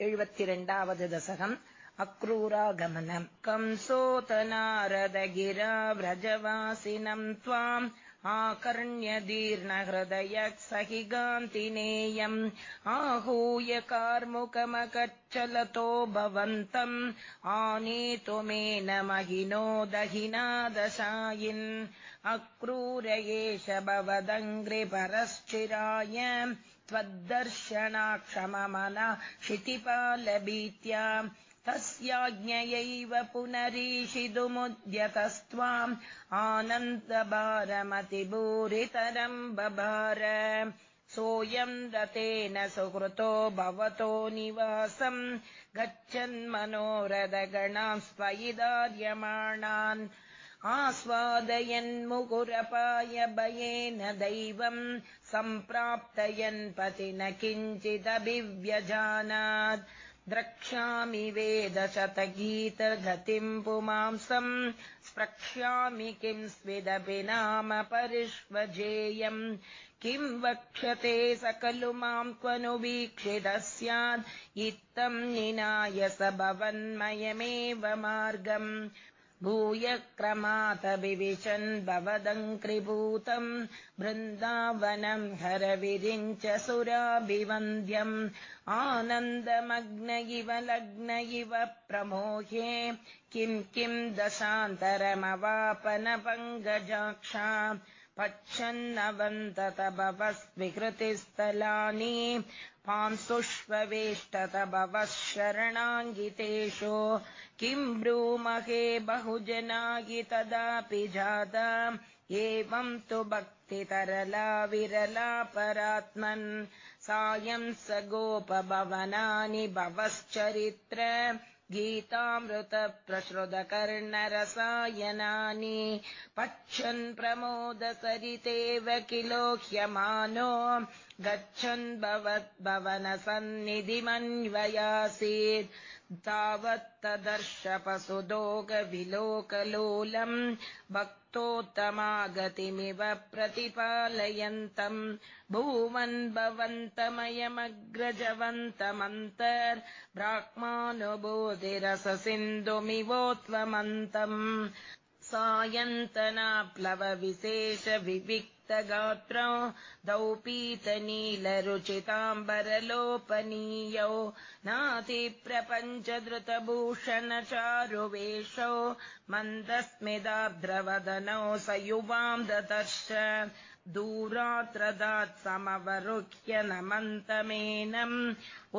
एवतिरण्डावद् दशकम् अक्रूरागमनम्। कंसोतनारदगिरा व्रजवासिनम् त्वाम् आकर्ण्यदीर्णहृदयः गान्तिनेयम् आहूय कार्मुकमकच्चलतो भवन्तम्। आनेतुमेन महिनो दहिना दशायिन्। अक्रूर एष भवदङ्घ्रिपरश्चिराय त्वद्दर्शनाक्षममना क्षितिपालभीत्या। तस्याज्ञयैव पुनरीषितुमुद्यतस्त्वाम् आनन्दभारमतिभूरितरम् बभार। सोऽयम् दतेन सुकृतो भवतो निवासम्। गच्छन्मनोरथगणाम् स्वयिदार्यमाणान् आस्वादयन्मुकुरपाय भयेन दैवम् सम्प्राप्तयन्पति न किञ्चिदभिव्यजानात्। द्रक्ष्यामि वेदशतगीतगतिम् पुमांसम्। स्प्रक्ष्यामि किम् स्विदपि नाम परिष्वजेयम्। किम् वक्ष्यते सकलु माम् क्वनु वीक्षितः स्यात्। इत्थम् निनाय स भवन्मयमेव मार्गम् भूय क्रमातभिविशन् भवदङ्क्रिभूतम् बृन्दावनम् हरविरिञ्च सुराभिवन्द्यम् आनन्दमग्न इव लग्न इव प्रमोहे। किम् किम् दशान्तरमवापनपङ्गजाक्षा पच्छन्नवन्तत भवस्विकृतिस्थलानि पांसुष्वेष्टत भवः शरणाङ्गितेषु किम् ब्रूमहे बहुजनायि तदापि जाता। एवम् तु भक्तितरला विरला परात्मन् सायम् स गोपभवनानि भवश्चरित्र गीतामृतप्रसृतकर्णरसायनानि पच्छन् प्रमोदसरितेव किलोह्यमानो गच्छन् भवद्भवनसन्निधिमन्वयासीत् तावत्तदर्शपसुदोगविलोकलोलम् भक्तोत्तमागतिमिव प्रतिपालयन्तम् भूवन् भवन्तमयमग्रजवन्तमन्तर् ब्राह्मानुबोधिरससिन्धुमिवोत्वमन्तम् सायन्तनाप्लवविशेषविविक्तगात्रौ दौपीतनीलरुचिताम्बरलोपनीयौ नातिप्रपञ्चधृतभूषणचारुवेषौ मन्दस्मिदार्द्रवदनौ स युवाम् ददर्श दूरात्रदात् समवरुह्य नमन्तमेनम्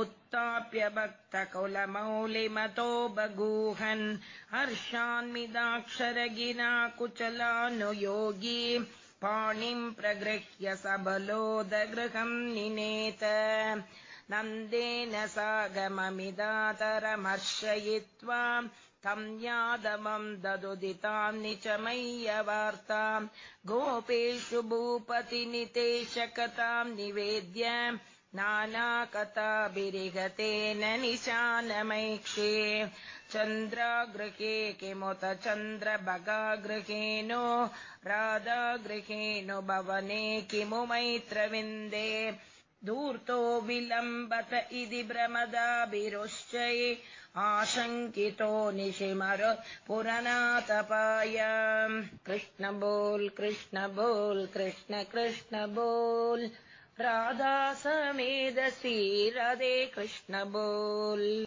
उत्थाप्य भक्तकुलमौलिमतो बगूहन् हर्षान्मिदाक्षरगिना कुचलानुयोगी पाणिम् प्रगृह्य सबलोदगृहम् निनेत। नन्देन सागममिदातरमर्शयित्वा तम् यादवम् ददुदिताम् निचमय्यवार्ताम् गोपेषु भूपतिनितेशकताम् निवेद्य नानाकथाभिरिगतेन निशानमैक्षे। चन्द्रागृहे किमुत चन्द्रभगागृहेनो राधागृहेणो भवने किमु मैत्रविन्दे। धूर्तो विलम्बत इति भ्रमदाभिरुश्चै आशङ्कितो निशिमर पुरनातपाय कृष्ण बोल् कृष्ण बोल् राधा समेदसी रदे कृष्ण बोल्